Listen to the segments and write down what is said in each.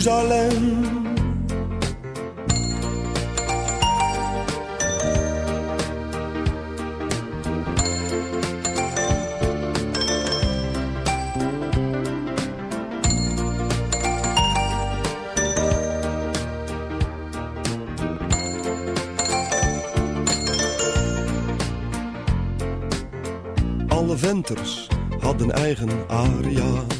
Jeruzalem. Alle venters hadden eigen aria's.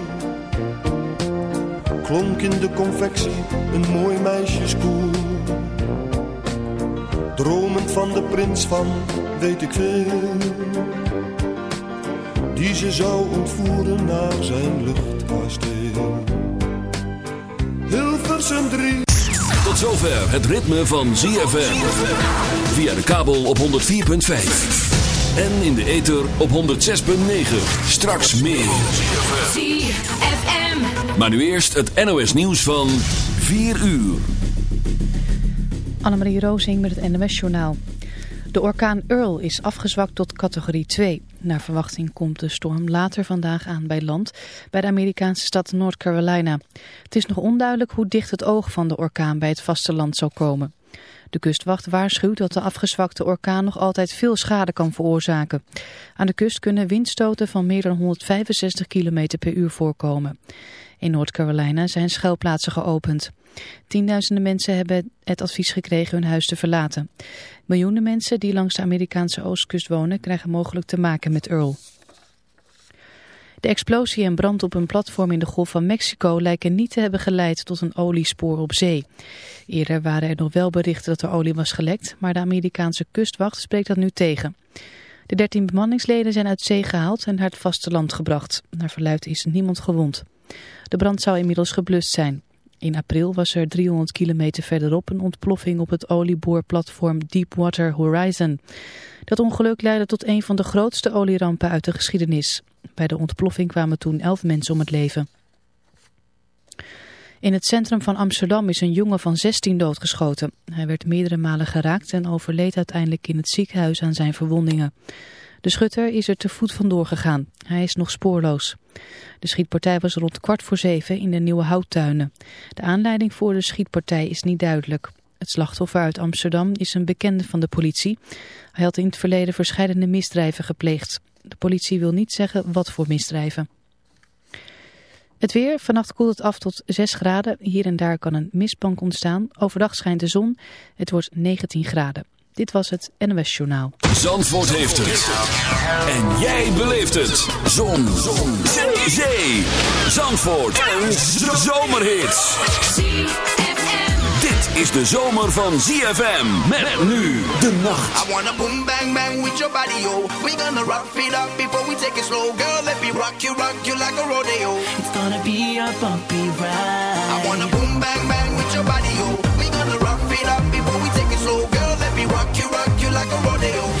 Klonk in de confectie een mooi meisjeskoel Dromend van de prins van weet ik veel Die ze zou ontvoeren naar zijn luchtkasteel Hilversum 3 Tot zover het ritme van ZFM. Via de kabel op 104.5. En in de ether op 106.9. Straks meer. ZFM. Maar nu eerst het NOS nieuws van 4 uur. Annemarie Rozing met het NOS-journaal. De orkaan Earl is afgezwakt tot categorie 2. Naar verwachting komt de storm later vandaag aan bij land bij de Amerikaanse stad North Carolina. Het is nog onduidelijk hoe dicht het oog van de orkaan bij het vasteland zal komen. De kustwacht waarschuwt dat de afgezwakte orkaan nog altijd veel schade kan veroorzaken. Aan de kust kunnen windstoten van meer dan 165 km per uur voorkomen. In North Carolina zijn schuilplaatsen geopend. Tienduizenden mensen hebben het advies gekregen hun huis te verlaten. Miljoenen mensen die langs de Amerikaanse oostkust wonen krijgen mogelijk te maken met Earl. De explosie en brand op een platform in de Golf van Mexico lijken niet te hebben geleid tot een oliespoor op zee. Eerder waren er nog wel berichten dat er olie was gelekt, maar de Amerikaanse kustwacht spreekt dat nu tegen. De 13 bemanningsleden zijn uit zee gehaald en naar het vasteland gebracht. Naar verluidt is niemand gewond. De brand zou inmiddels geblust zijn. In april was er 300 kilometer verderop een ontploffing op het olieboorplatform Deepwater Horizon. Dat ongeluk leidde tot een van de grootste olierampen uit de geschiedenis. Bij de ontploffing kwamen toen 11 mensen om het leven. In het centrum van Amsterdam is een jongen van 16 doodgeschoten. Hij werd meerdere malen geraakt en overleed uiteindelijk in het ziekenhuis aan zijn verwondingen. De schutter is er te voet vandoor gegaan. Hij is nog spoorloos. De schietpartij was rond kwart voor zeven in de Nieuwe Houttuinen. De aanleiding voor de schietpartij is niet duidelijk. Het slachtoffer uit Amsterdam is een bekende van de politie. Hij had in het verleden verschillende misdrijven gepleegd. De politie wil niet zeggen wat voor misdrijven. Het weer, vannacht koelt het af tot 6 graden. Hier en daar kan een mistbank ontstaan. Overdag schijnt de zon. Het wordt 19 graden. Dit was het NOS Journaal. Zandvoort heeft het. En jij beleeft het. Zon. Zon. Zee. Zandvoort. Een zomerhit. Dit is de zomer van ZFM. Met nu de nacht. I wanna boom bang bang with your body, yo. We gonna rock it up before we take it slow. Girl, let me rock you, rock you like a rodeo. It's gonna be a bumpy ride. I wanna boom bang bang with your body, yo. We gonna rock it up before we take it slow. Girl, let me rock you, rock you like a rodeo.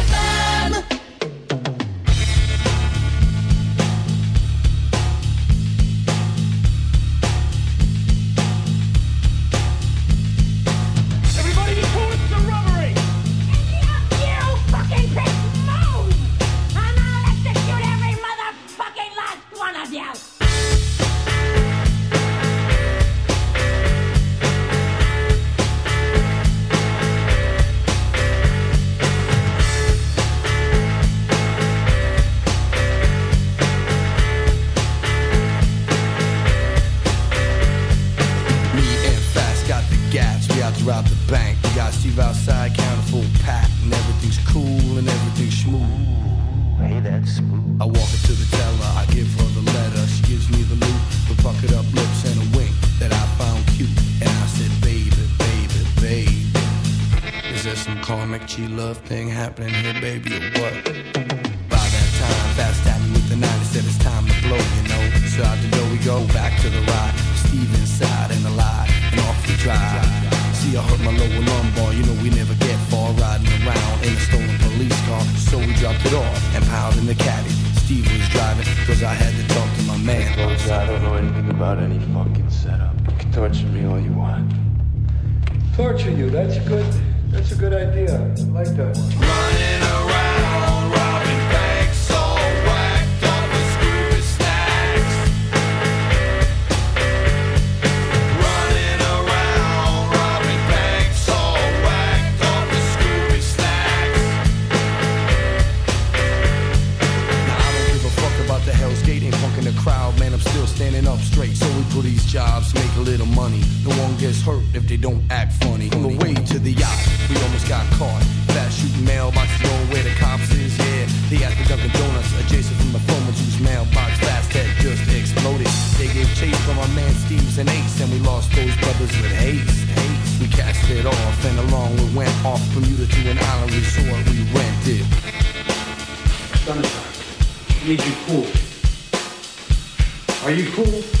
Bermuda to an island resort we rented. Summertime. Need you cool. Are you cool?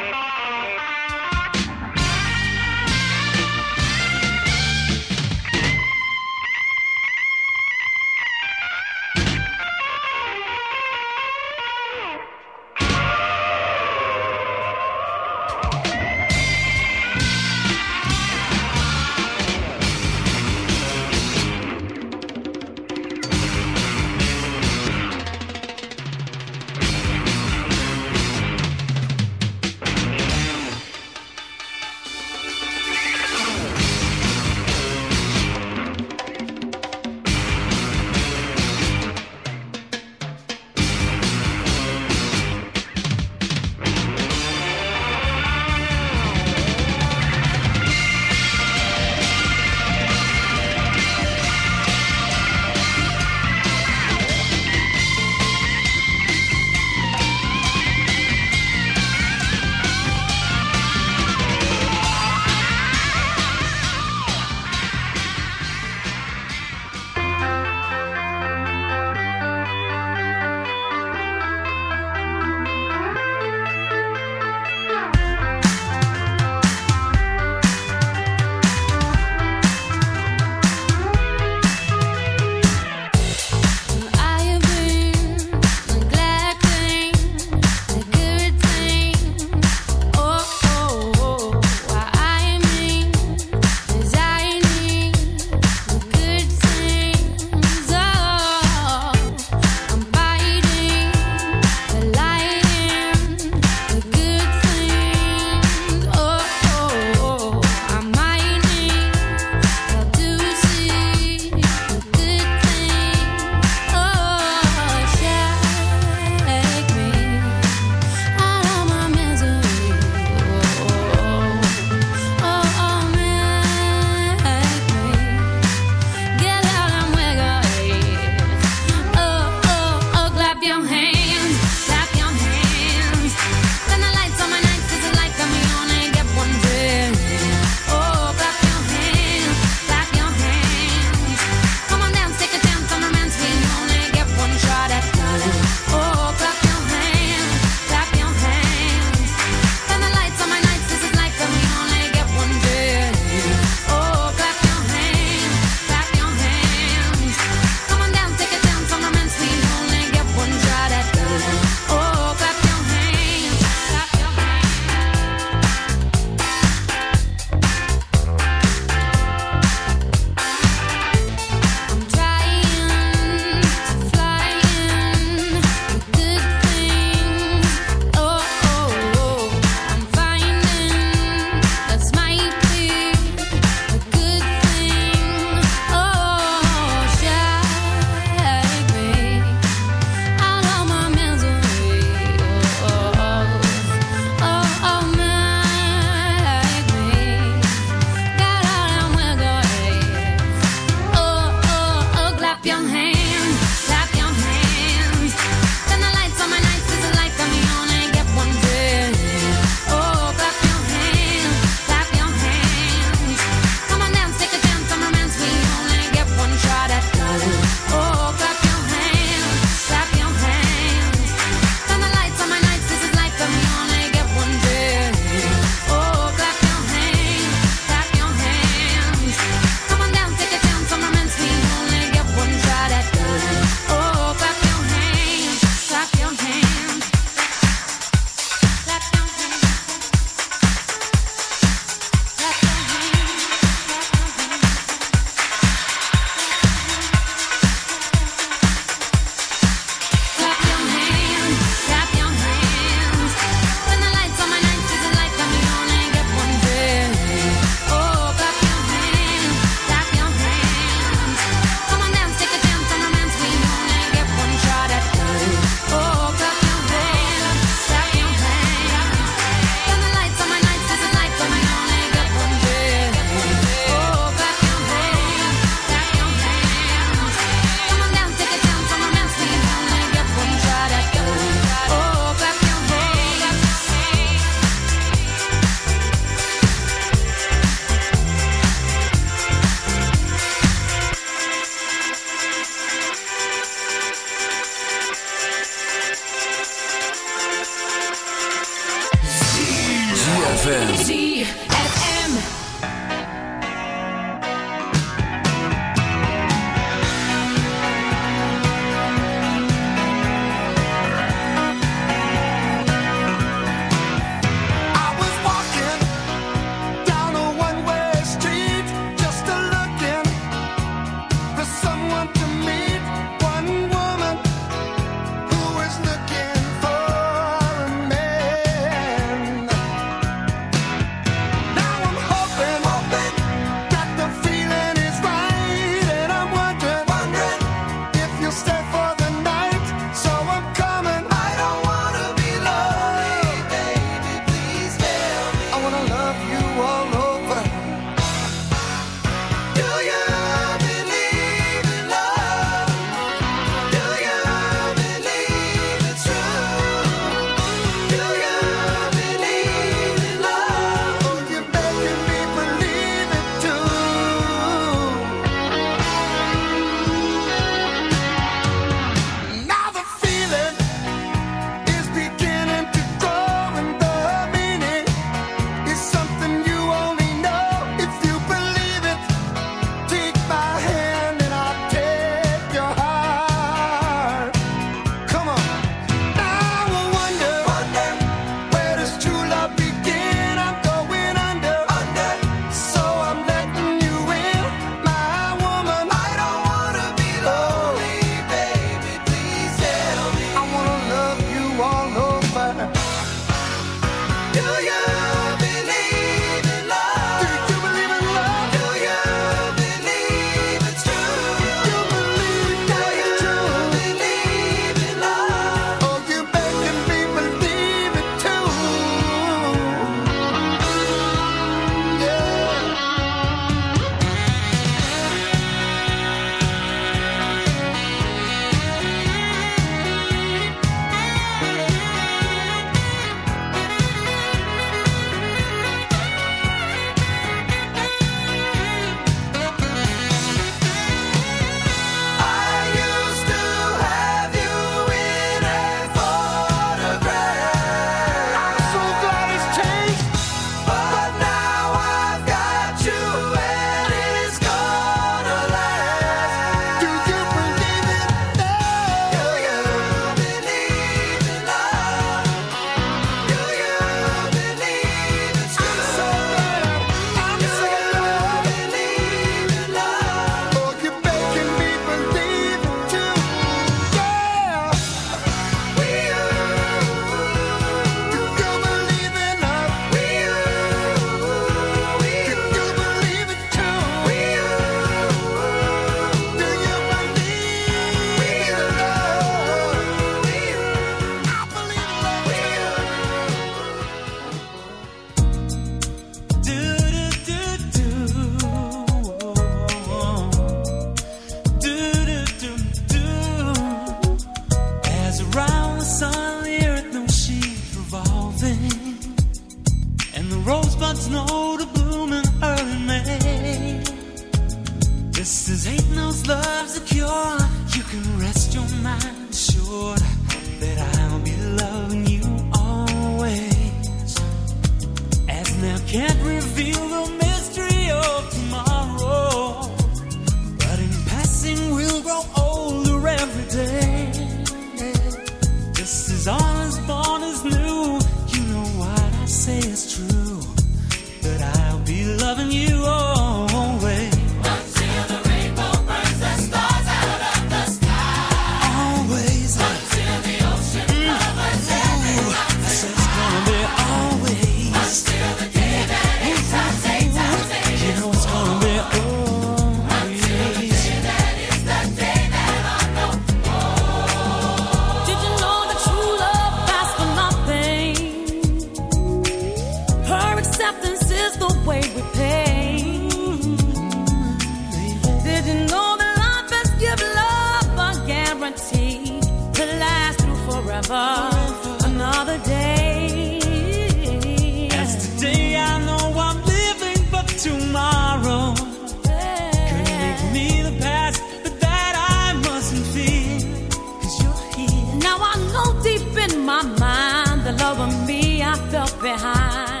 in my mind the love of me I felt behind.